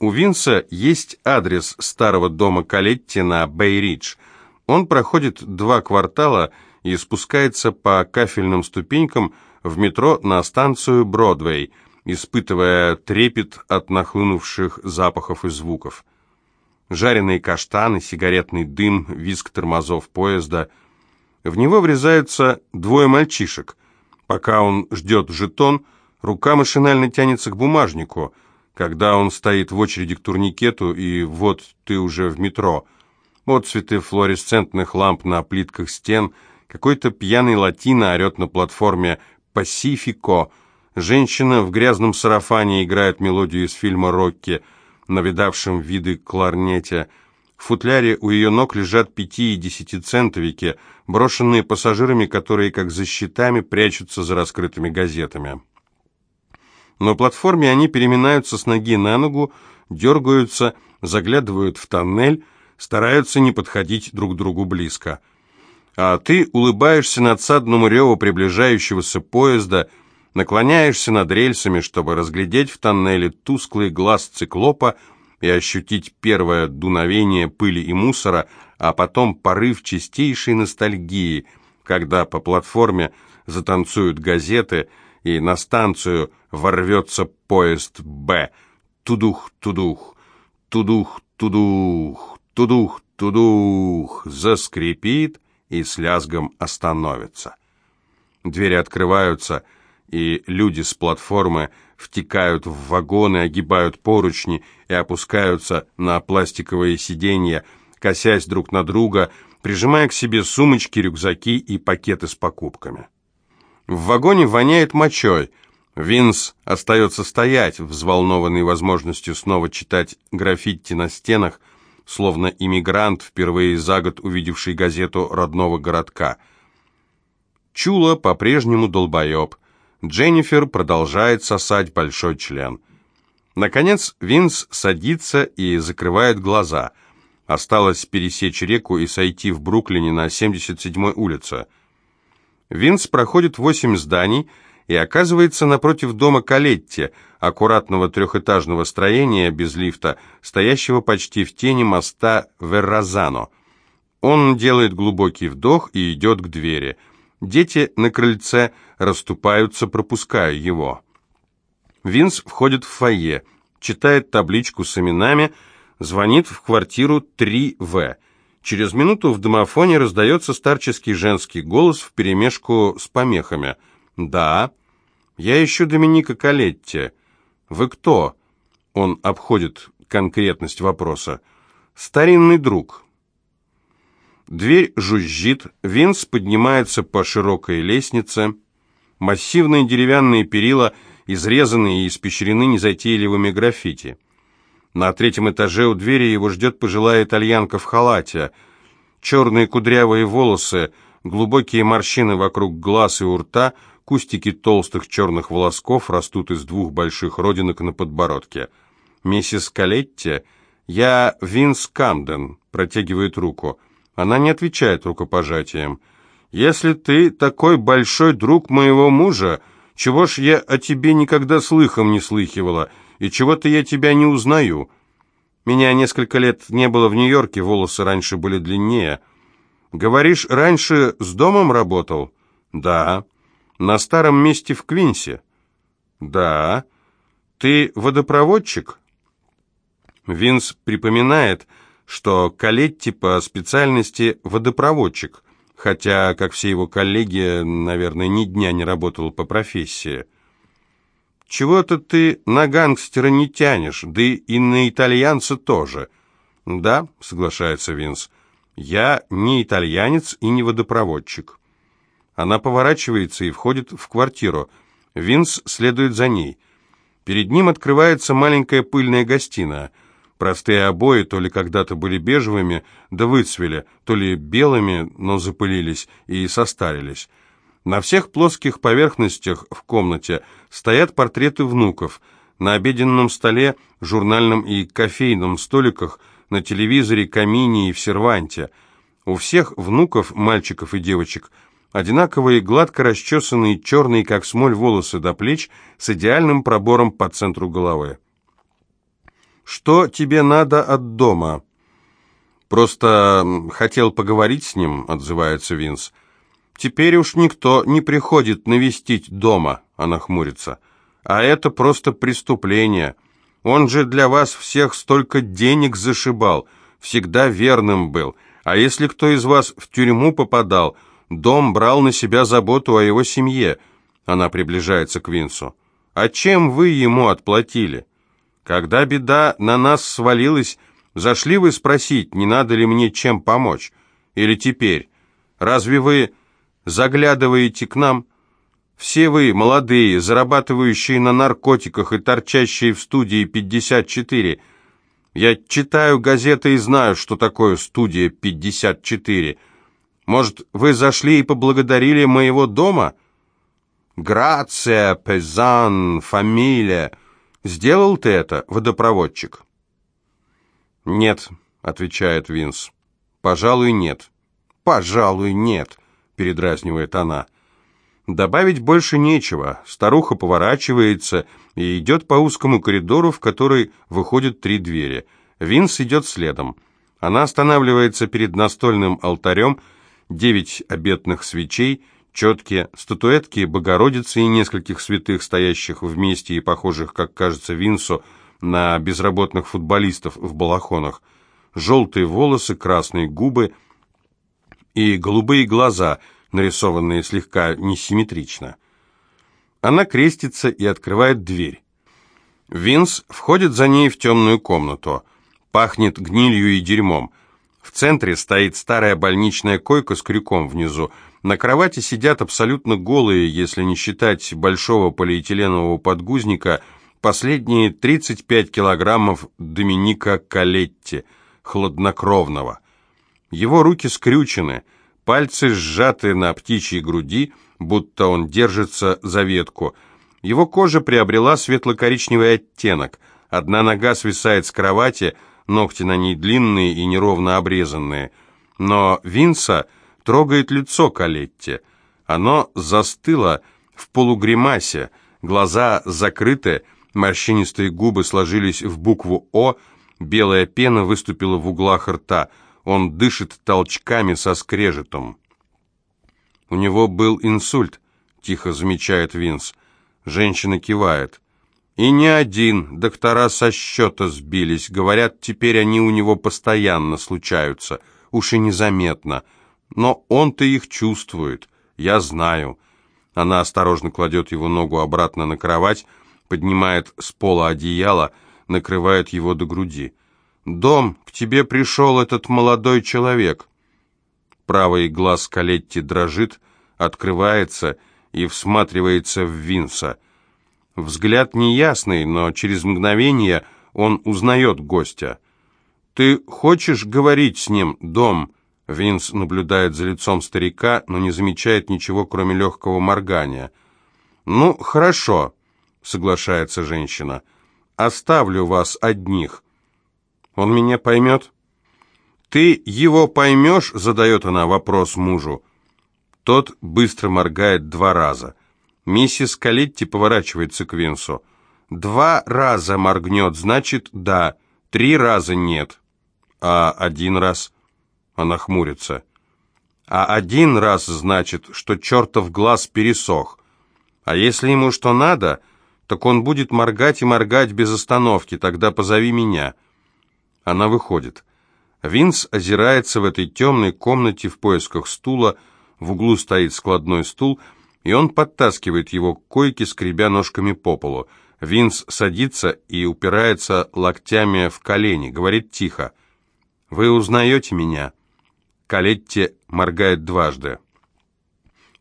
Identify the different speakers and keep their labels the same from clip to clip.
Speaker 1: У Винса есть адрес старого дома Калетти на Бэй-Ридж. Он проходит два квартала и спускается по кафельным ступенькам в метро на станцию Бродвей, испытывая трепет от нахлынувших запахов и звуков. Жареные каштаны, сигаретный дым, визг тормозов поезда. В него врезаются двое мальчишек. Пока он ждет жетон, рука машинально тянется к бумажнику – когда он стоит в очереди к турникету, и вот ты уже в метро. Отцветы флуоресцентных ламп на плитках стен, какой-то пьяный латино орет на платформе «Пасифико», женщина в грязном сарафане играет мелодию из фильма «Рокки», на видавшем виды кларнете. В футляре у ее ног лежат пяти- и десятицентовики, брошенные пассажирами, которые, как за щитами, прячутся за раскрытыми газетами. На платформе они переминаются с ноги на ногу, дергаются, заглядывают в тоннель, стараются не подходить друг другу близко. А ты улыбаешься надсадному реву приближающегося поезда, наклоняешься над рельсами, чтобы разглядеть в тоннеле тусклый глаз циклопа и ощутить первое дуновение пыли и мусора, а потом порыв чистейшей ностальгии, когда по платформе затанцуют газеты – и на станцию ворвется поезд «Б». Тудух-тудух, тудух-тудух, тудух-тудух, заскрипит и с лязгом остановится. Двери открываются, и люди с платформы втекают в вагоны, огибают поручни и опускаются на пластиковые сиденья, косясь друг на друга, прижимая к себе сумочки, рюкзаки и пакеты с покупками. В вагоне воняет мочой. Винс остается стоять, взволнованный возможностью снова читать граффити на стенах, словно иммигрант, впервые за год увидевший газету родного городка. Чула по-прежнему долбоеб. Дженнифер продолжает сосать большой член. Наконец Винс садится и закрывает глаза. Осталось пересечь реку и сойти в Бруклине на 77-й улице. Винс проходит восемь зданий и оказывается напротив дома Калетти, аккуратного трехэтажного строения без лифта, стоящего почти в тени моста Верразано. Он делает глубокий вдох и идет к двери. Дети на крыльце расступаются, пропуская его. Винс входит в фойе, читает табличку с именами, звонит в квартиру 3В. Через минуту в домофоне раздается старческий женский голос вперемешку с помехами. «Да, я ищу Доминика Калетти. Вы кто?» Он обходит конкретность вопроса. «Старинный друг». Дверь жужжит, Винс поднимается по широкой лестнице. Массивные деревянные перила изрезаны и испещрены незатейливыми граффити. На третьем этаже у двери его ждет пожилая итальянка в халате. Черные кудрявые волосы, глубокие морщины вокруг глаз и у рта, кустики толстых черных волосков растут из двух больших родинок на подбородке. «Миссис Калетти, я Винс Камден», протягивает руку. Она не отвечает рукопожатием. «Если ты такой большой друг моего мужа, чего ж я о тебе никогда слыхом не слыхивала?» И чего-то я тебя не узнаю. Меня несколько лет не было в Нью-Йорке, волосы раньше были длиннее. Говоришь, раньше с домом работал? Да. На старом месте в Квинсе? Да. Ты водопроводчик? Винс припоминает, что Калетти по специальности водопроводчик, хотя, как все его коллеги, наверное, ни дня не работал по профессии. Чего-то ты на гангстера не тянешь, да и на итальянца тоже. Да, соглашается Винс. Я не итальянец и не водопроводчик. Она поворачивается и входит в квартиру. Винс следует за ней. Перед ним открывается маленькая пыльная гостиная. Простые обои то ли когда-то были бежевыми, да выцвели, то ли белыми, но запылились и состарились. На всех плоских поверхностях в комнате стоят портреты внуков. На обеденном столе, журнальном и кофейном столиках, на телевизоре, камине и в серванте. У всех внуков, мальчиков и девочек, одинаковые гладко расчесанные черные, как смоль, волосы до плеч с идеальным пробором по центру головы. «Что тебе надо от дома?» «Просто хотел поговорить с ним», — отзывается Винс. «Теперь уж никто не приходит навестить дома», — она хмурится. «А это просто преступление. Он же для вас всех столько денег зашибал, всегда верным был. А если кто из вас в тюрьму попадал, дом брал на себя заботу о его семье». Она приближается к Винсу. «А чем вы ему отплатили?» Когда беда на нас свалилась, зашли вы спросить, не надо ли мне чем помочь? Или теперь? Разве вы заглядываете к нам? Все вы, молодые, зарабатывающие на наркотиках и торчащие в студии 54. Я читаю газеты и знаю, что такое студия 54. Может, вы зашли и поблагодарили моего дома? Грация, Пезан, фамилия... Сделал ты это, водопроводчик?» «Нет», — отвечает Винс. «Пожалуй, нет». «Пожалуй, нет», — передразнивает она. Добавить больше нечего. Старуха поворачивается и идет по узкому коридору, в который выходят три двери. Винс идет следом. Она останавливается перед настольным алтарем, девять обетных свечей — четкие, статуэтки Богородицы и нескольких святых, стоящих вместе и похожих, как кажется Винсу, на безработных футболистов в балахонах, желтые волосы, красные губы и голубые глаза, нарисованные слегка несимметрично. Она крестится и открывает дверь. Винс входит за ней в темную комнату. Пахнет гнилью и дерьмом. В центре стоит старая больничная койка с крюком внизу, на кровати сидят абсолютно голые, если не считать большого полиэтиленового подгузника, последние 35 килограммов Доминика Калетти, хладнокровного. Его руки скрючены, пальцы сжаты на птичьей груди, будто он держится за ветку. Его кожа приобрела светло-коричневый оттенок. Одна нога свисает с кровати, ногти на ней длинные и неровно обрезанные. Но Винса трогает лицо Калетти. Оно застыло в полугримасе, глаза закрыты, морщинистые губы сложились в букву «О», белая пена выступила в углах рта. Он дышит толчками со скрежетом. «У него был инсульт», — тихо замечает Винс. Женщина кивает. «И не один. Доктора со счета сбились. Говорят, теперь они у него постоянно случаются. Уж и незаметно. Но он-то их чувствует, я знаю. Она осторожно кладет его ногу обратно на кровать, поднимает с пола одеяло, накрывает его до груди. «Дом, к тебе пришел этот молодой человек». Правый глаз Калетти дрожит, открывается и всматривается в Винса. Взгляд неясный, но через мгновение он узнает гостя. «Ты хочешь говорить с ним, Дом?» Винс наблюдает за лицом старика, но не замечает ничего, кроме легкого моргания. «Ну, хорошо», — соглашается женщина. «Оставлю вас одних». «Он меня поймет?» «Ты его поймешь?» — задает она вопрос мужу. Тот быстро моргает два раза. Миссис Калетти поворачивается к Винсу. «Два раза моргнет, значит, да. Три раза нет». «А один раз?» Она хмурится. А один раз значит, что чертов глаз пересох. А если ему что надо, так он будет моргать и моргать без остановки, тогда позови меня. Она выходит. Винс озирается в этой темной комнате в поисках стула, в углу стоит складной стул, и он подтаскивает его к койке, скребя ножками по полу. Винс садится и упирается локтями в колени, говорит тихо. «Вы узнаете меня?» Калетти моргает дважды.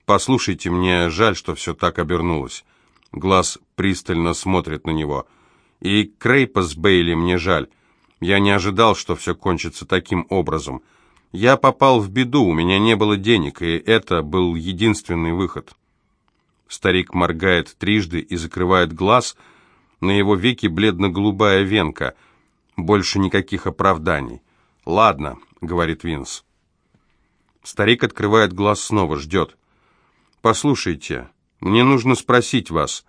Speaker 1: «Послушайте, мне жаль, что все так обернулось». Глаз пристально смотрит на него. «И Крейпа Бейли мне жаль. Я не ожидал, что все кончится таким образом. Я попал в беду, у меня не было денег, и это был единственный выход». Старик моргает трижды и закрывает глаз. На его веке бледно-голубая венка. Больше никаких оправданий. «Ладно», — говорит Винс. Старик открывает глаз снова, ждет. «Послушайте, мне нужно спросить вас.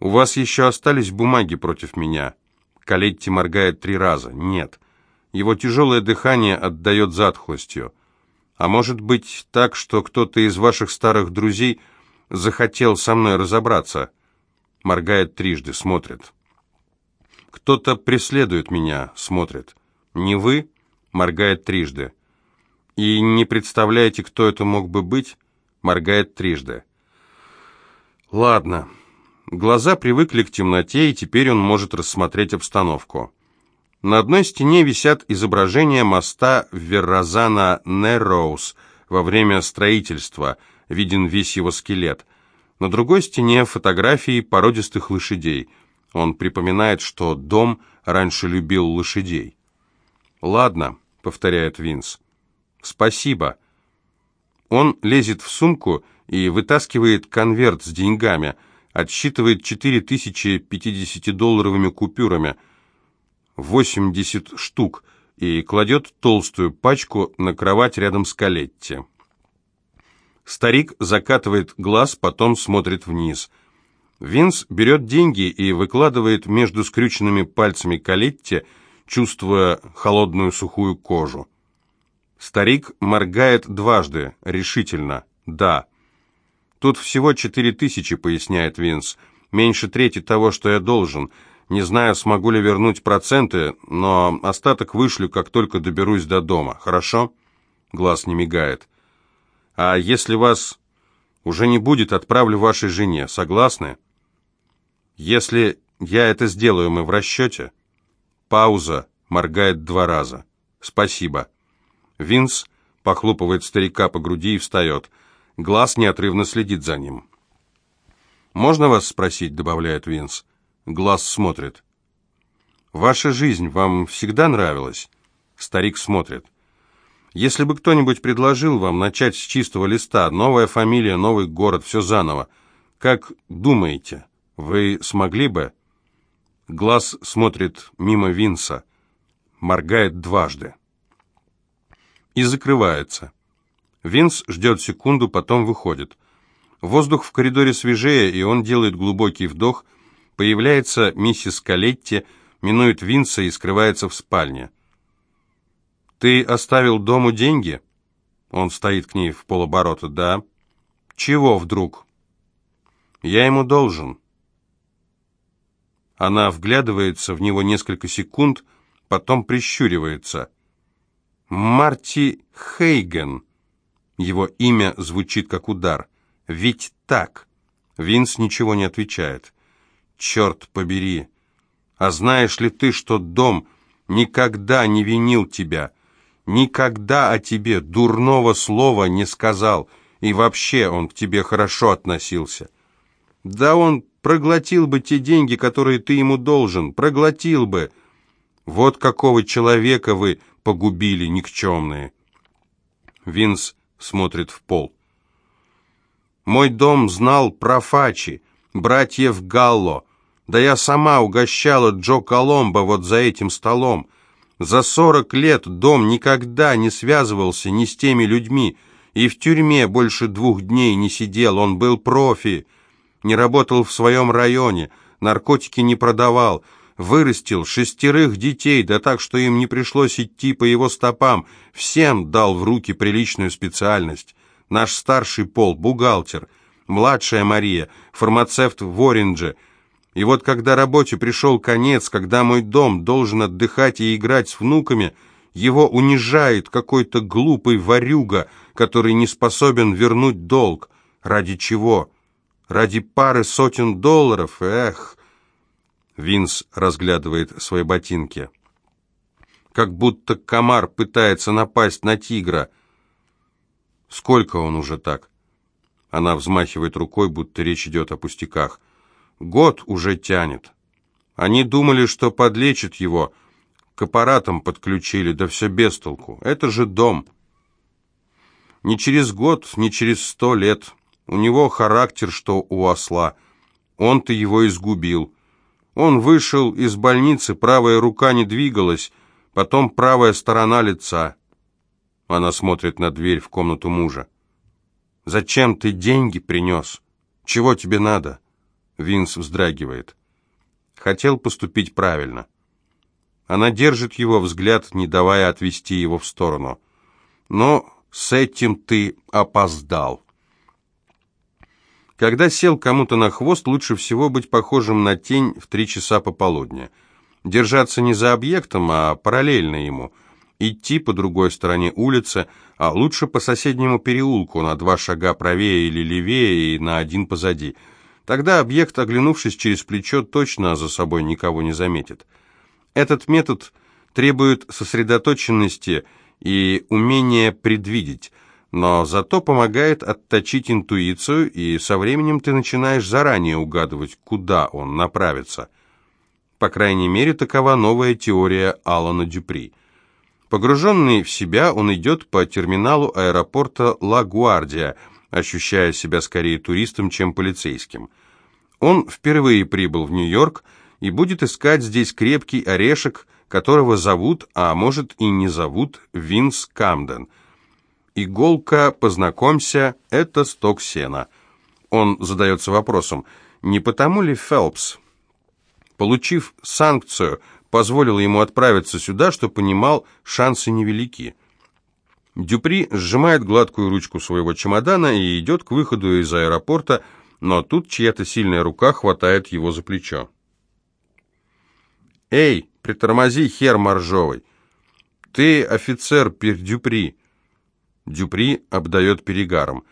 Speaker 1: У вас еще остались бумаги против меня?» Калетти моргает три раза. Нет. Его тяжелое дыхание отдает затхлостью. А может быть так, что кто-то из ваших старых друзей захотел со мной разобраться? Моргает трижды, смотрит. Кто-то преследует меня, смотрит. Не вы? Моргает трижды. И не представляете, кто это мог бы быть? Моргает трижды. Ладно. Глаза привыкли к темноте, и теперь он может рассмотреть обстановку. На одной стене висят изображения моста Верразана Нерроуз во время строительства, виден весь его скелет. На другой стене фотографии породистых лошадей. Он припоминает, что дом раньше любил лошадей. «Ладно», — повторяет Винс. «Спасибо». Он лезет в сумку и вытаскивает конверт с деньгами, отсчитывает 4000 50-долларовыми купюрами, 80 штук, и кладет толстую пачку на кровать рядом с Калетти. Старик закатывает глаз, потом смотрит вниз. Винс берет деньги и выкладывает между скрюченными пальцами Калетти, чувствуя холодную сухую кожу. Старик моргает дважды, решительно. «Да». «Тут всего четыре тысячи», — поясняет Винс. «Меньше трети того, что я должен. Не знаю, смогу ли вернуть проценты, но остаток вышлю, как только доберусь до дома. Хорошо?» Глаз не мигает. «А если вас уже не будет, отправлю вашей жене. Согласны?» «Если я это сделаю, мы в расчете?» Пауза. Моргает два раза. «Спасибо». Винс похлопывает старика по груди и встает. Глаз неотрывно следит за ним. «Можно вас спросить?» — добавляет Винс. Глаз смотрит. «Ваша жизнь вам всегда нравилась?» Старик смотрит. «Если бы кто-нибудь предложил вам начать с чистого листа, новая фамилия, новый город, все заново, как думаете, вы смогли бы?» Глаз смотрит мимо Винса, моргает дважды и закрывается. Винс ждет секунду, потом выходит. Воздух в коридоре свежее, и он делает глубокий вдох. Появляется миссис Калетти, минует Винса и скрывается в спальне. «Ты оставил дому деньги?» Он стоит к ней в полоборота. «Да». «Чего вдруг?» «Я ему должен». Она вглядывается в него несколько секунд, потом прищуривается – Марти Хейген. Его имя звучит как удар. Ведь так. Винс ничего не отвечает. Черт побери. А знаешь ли ты, что дом никогда не винил тебя? Никогда о тебе дурного слова не сказал, и вообще он к тебе хорошо относился. Да он проглотил бы те деньги, которые ты ему должен, проглотил бы. Вот какого человека вы погубили никчемные. Винс смотрит в пол. Мой дом знал про Фачи, братьев Галло. Да я сама угощала Джо Коломбо вот за этим столом. За сорок лет дом никогда не связывался ни с теми людьми, и в тюрьме больше двух дней не сидел, он был профи, не работал в своем районе, наркотики не продавал, вырастил шестерых детей, да так, что им не пришлось идти по его стопам, всем дал в руки приличную специальность. Наш старший Пол – бухгалтер, младшая Мария – фармацевт в Оринже. И вот когда работе пришел конец, когда мой дом должен отдыхать и играть с внуками, его унижает какой-то глупый ворюга, который не способен вернуть долг. Ради чего? Ради пары сотен долларов? Эх! Винс разглядывает свои ботинки. Как будто комар пытается напасть на тигра. Сколько он уже так? Она взмахивает рукой, будто речь идет о пустяках. Год уже тянет. Они думали, что подлечат его, к аппаратам подключили, да все без толку. Это же дом. Не через год, не через сто лет. У него характер, что у осла. Он-то его изгубил. Он вышел из больницы, правая рука не двигалась, потом правая сторона лица. Она смотрит на дверь в комнату мужа. «Зачем ты деньги принес? Чего тебе надо?» Винс вздрагивает. «Хотел поступить правильно. Она держит его взгляд, не давая отвести его в сторону. Но с этим ты опоздал. Когда сел кому-то на хвост, лучше всего быть похожим на тень в три часа пополудня. Держаться не за объектом, а параллельно ему. Идти по другой стороне улицы, а лучше по соседнему переулку, на два шага правее или левее и на один позади. Тогда объект, оглянувшись через плечо, точно за собой никого не заметит. Этот метод требует сосредоточенности и умения предвидеть, но зато помогает отточить интуицию, и со временем ты начинаешь заранее угадывать, куда он направится. По крайней мере, такова новая теория Алана Дюпри. Погруженный в себя, он идет по терминалу аэропорта Ла-Гуардия, ощущая себя скорее туристом, чем полицейским. Он впервые прибыл в Нью-Йорк и будет искать здесь крепкий орешек, которого зовут, а может и не зовут, Винс Камден – Иголка, познакомься, это сток сена. Он задается вопросом, не потому ли Фелпс, получив санкцию, позволил ему отправиться сюда, что понимал, шансы невелики. Дюпри сжимает гладкую ручку своего чемодана и идет к выходу из аэропорта, но тут чья-то сильная рука хватает его за плечо. «Эй, притормози, хер моржовый! Ты офицер Пердюпри!» Дюпри обдает перегаром.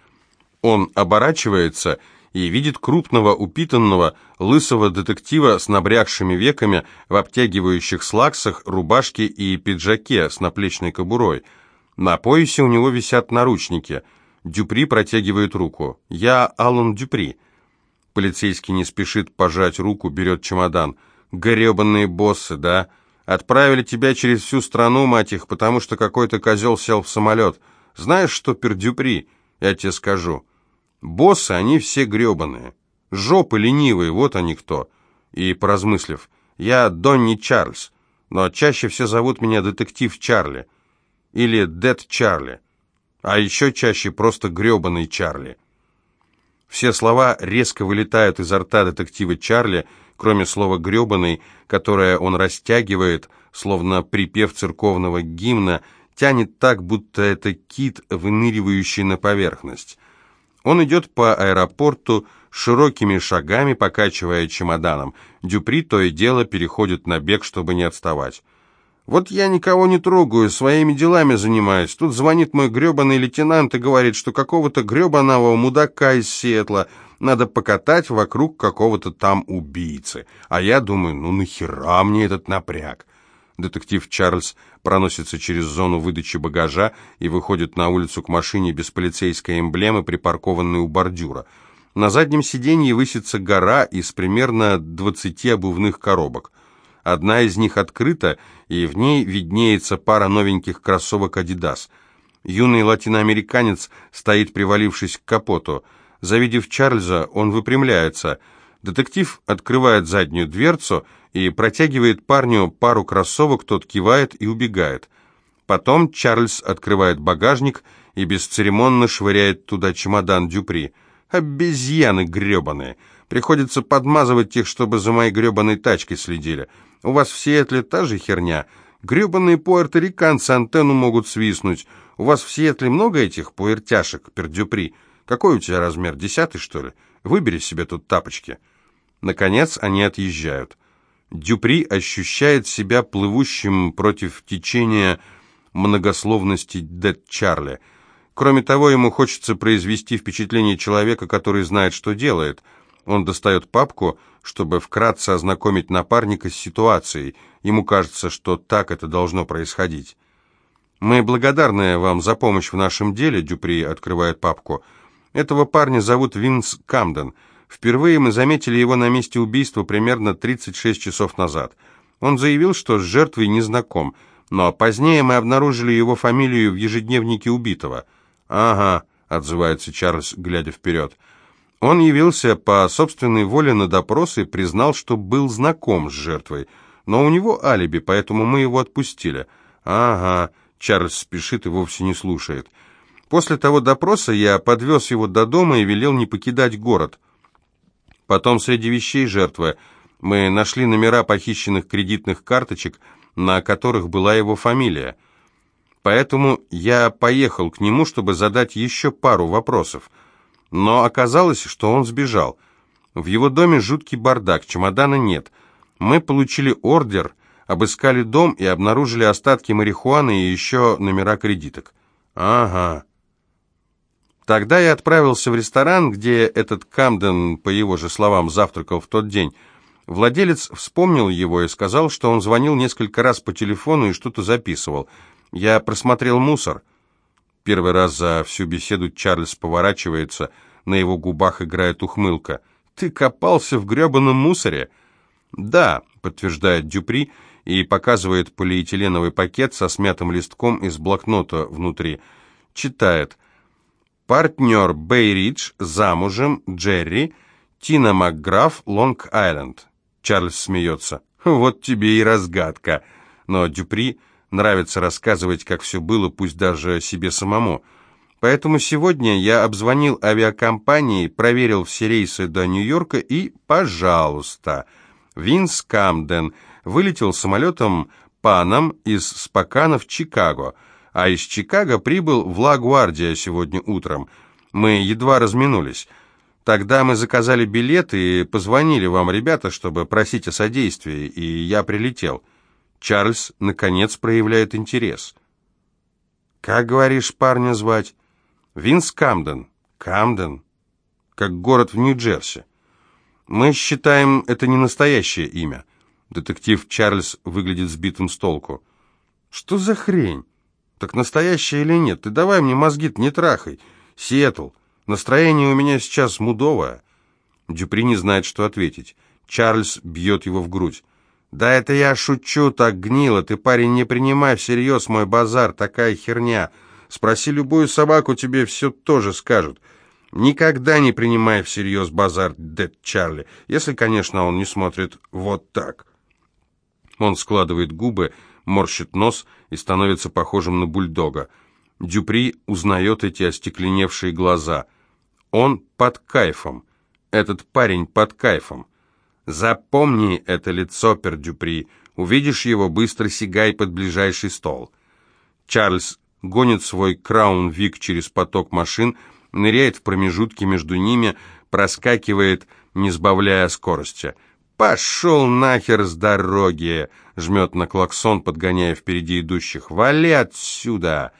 Speaker 1: Он оборачивается и видит крупного, упитанного, лысого детектива с набрякшими веками, в обтягивающих слаксах, рубашке и пиджаке с наплечной кобурой. На поясе у него висят наручники. Дюпри протягивает руку. «Я Алан Дюпри». Полицейский не спешит пожать руку, берет чемодан. «Гребанные боссы, да? Отправили тебя через всю страну, мать их, потому что какой-то козел сел в самолет». Знаешь что, Пердюпри, я тебе скажу. Боссы, они все гребаные. Жопы ленивые, вот они кто. И, поразмыслив, я Донни Чарльз, но чаще все зовут меня детектив Чарли. Или Дед Чарли. А еще чаще просто гребаный Чарли. Все слова резко вылетают изо рта детектива Чарли, кроме слова «гребаный», которое он растягивает, словно припев церковного гимна, тянет так, будто это кит, выныривающий на поверхность. Он идет по аэропорту широкими шагами, покачивая чемоданом. Дюпри то и дело переходит на бег, чтобы не отставать. «Вот я никого не трогаю, своими делами занимаюсь. Тут звонит мой гребаный лейтенант и говорит, что какого-то гребаного мудака из Сиэтла надо покатать вокруг какого-то там убийцы. А я думаю, ну нахера мне этот напряг? Детектив Чарльз проносится через зону выдачи багажа и выходит на улицу к машине без полицейской эмблемы, припаркованной у бордюра. На заднем сиденье высится гора из примерно 20 обувных коробок. Одна из них открыта, и в ней виднеется пара новеньких кроссовок «Адидас». Юный латиноамериканец стоит, привалившись к капоту. Завидев Чарльза, он выпрямляется. Детектив открывает заднюю дверцу – и протягивает парню пару кроссовок, тот кивает и убегает. Потом Чарльз открывает багажник и бесцеремонно швыряет туда чемодан Дюпри. «Обезьяны гребаные! Приходится подмазывать их, чтобы за моей гребаной тачкой следили. У вас в Сиэтле та же херня. Гребаные пуэрториканцы антенну могут свистнуть. У вас в Сиэтле много этих пуэртяшек, пердюпри? Какой у тебя размер, десятый, что ли? Выбери себе тут тапочки». Наконец они отъезжают. Дюпри ощущает себя плывущим против течения многословности Дед Чарли. Кроме того, ему хочется произвести впечатление человека, который знает, что делает. Он достает папку, чтобы вкратце ознакомить напарника с ситуацией. Ему кажется, что так это должно происходить. «Мы благодарны вам за помощь в нашем деле», — Дюпри открывает папку. «Этого парня зовут Винс Камден». Впервые мы заметили его на месте убийства примерно 36 часов назад. Он заявил, что с жертвой не знаком, но позднее мы обнаружили его фамилию в ежедневнике убитого. «Ага», — отзывается Чарльз, глядя вперед. Он явился по собственной воле на допрос и признал, что был знаком с жертвой, но у него алиби, поэтому мы его отпустили. «Ага», — Чарльз спешит и вовсе не слушает. После того допроса я подвез его до дома и велел не покидать город. Потом среди вещей жертвы мы нашли номера похищенных кредитных карточек, на которых была его фамилия. Поэтому я поехал к нему, чтобы задать еще пару вопросов. Но оказалось, что он сбежал. В его доме жуткий бардак, чемодана нет. Мы получили ордер, обыскали дом и обнаружили остатки марихуаны и еще номера кредиток. Ага. Тогда я отправился в ресторан, где этот Камден, по его же словам, завтракал в тот день. Владелец вспомнил его и сказал, что он звонил несколько раз по телефону и что-то записывал. Я просмотрел мусор. Первый раз за всю беседу Чарльз поворачивается, на его губах играет ухмылка. «Ты копался в гребаном мусоре?» «Да», — подтверждает Дюпри и показывает полиэтиленовый пакет со смятым листком из блокнота внутри. Читает. «Партнер Бейридж, замужем, Джерри, Тина МакГраф, Лонг-Айленд». Чарльз смеется. «Вот тебе и разгадка». Но Дюпри нравится рассказывать, как все было, пусть даже себе самому. Поэтому сегодня я обзвонил авиакомпании, проверил все рейсы до Нью-Йорка и, пожалуйста, Винс Камден вылетел самолетом Паном из Спокана в Чикаго, а из Чикаго прибыл в Ла-Гвардия сегодня утром. Мы едва разминулись. Тогда мы заказали билеты и позвонили вам, ребята, чтобы просить о содействии, и я прилетел. Чарльз, наконец, проявляет интерес. «Как, говоришь, парня звать?» «Винс Камден». «Камден?» «Как город в Нью-Джерси». «Мы считаем, это не настоящее имя». Детектив Чарльз выглядит сбитым с толку. «Что за хрень? Так настоящее или нет? Ты давай мне мозги не трахай. Сиэтл, Настроение у меня сейчас мудовое». Дюпри не знает, что ответить. Чарльз бьет его в грудь. «Да это я шучу, так гнило. Ты, парень, не принимай всерьез мой базар, такая херня. Спроси любую собаку, тебе все тоже скажут. Никогда не принимай всерьез базар, Дэд Чарли, если, конечно, он не смотрит вот так». Он складывает губы, морщит нос и становится похожим на бульдога. Дюпри узнает эти остекленевшие глаза – он под кайфом. Этот парень под кайфом. Запомни это лицо, Пердюпри. Увидишь его, быстро сигай под ближайший стол. Чарльз гонит свой Краун Вик через поток машин, ныряет в промежутки между ними, проскакивает, не сбавляя скорости. «Пошел нахер с дороги!» — жмет на клаксон, подгоняя впереди идущих. «Вали отсюда!»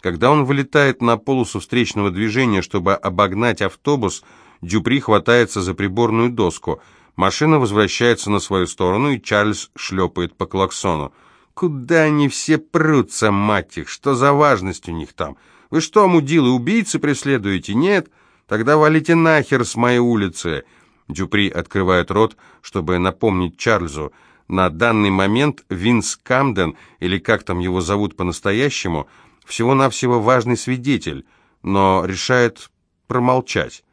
Speaker 1: Когда он вылетает на полосу встречного движения, чтобы обогнать автобус, Дюпри хватается за приборную доску. Машина возвращается на свою сторону, и Чарльз шлепает по клаксону. «Куда они все прутся, мать их? Что за важность у них там? Вы что, мудилы, убийцы преследуете? Нет? Тогда валите нахер с моей улицы!» Дюпри открывает рот, чтобы напомнить Чарльзу. На данный момент Винс Камден, или как там его зовут по-настоящему, всего-навсего важный свидетель, но решает промолчать.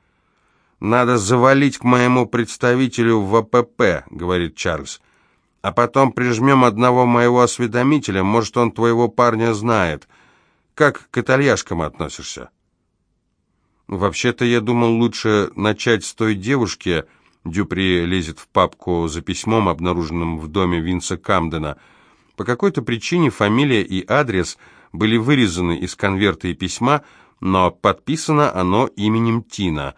Speaker 1: «Надо завалить к моему представителю в ВПП», — говорит Чарльз. «А потом прижмем одного моего осведомителя, может, он твоего парня знает. Как к итальяшкам относишься?» «Вообще-то я думал лучше начать с той девушки», Дюпри лезет в папку за письмом, обнаруженным в доме Винса Камдена. По какой-то причине фамилия и адрес – были вырезаны из конверта и письма, но подписано оно именем Тина.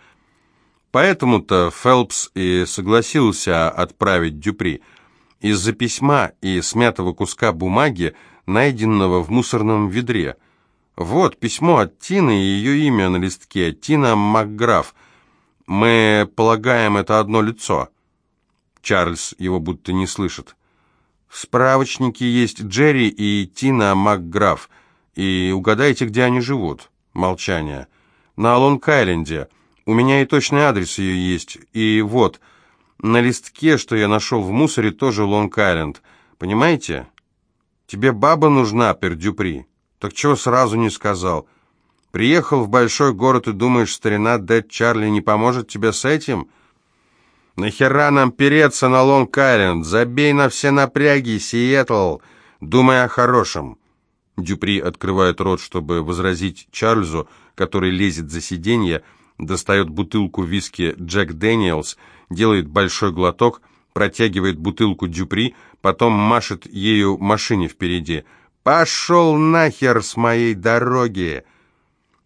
Speaker 1: Поэтому-то Фелпс и согласился отправить Дюпри. Из-за письма и смятого куска бумаги, найденного в мусорном ведре. Вот письмо от Тины и ее имя на листке. Тина МакГраф. Мы полагаем, это одно лицо. Чарльз его будто не слышит. В справочнике есть Джерри и Тина МакГраф. И угадайте, где они живут. Молчание. На Лонг-Айленде. У меня и точный адрес ее есть. И вот, на листке, что я нашел в мусоре, тоже Лонг-Айленд. Понимаете? Тебе баба нужна, Пердюпри. Так чего сразу не сказал? Приехал в большой город и думаешь, старина Дэд Чарли не поможет тебе с этим? Нахера нам переться на Лонг-Айленд? Забей на все напряги, Сиэтл. Думай о хорошем. Дюпри открывает рот, чтобы возразить Чарльзу, который лезет за сиденье, достает бутылку виски Джек Дэниелс, делает большой глоток, протягивает бутылку Дюпри, потом машет ею машине впереди. «Пошел нахер с моей дороги!»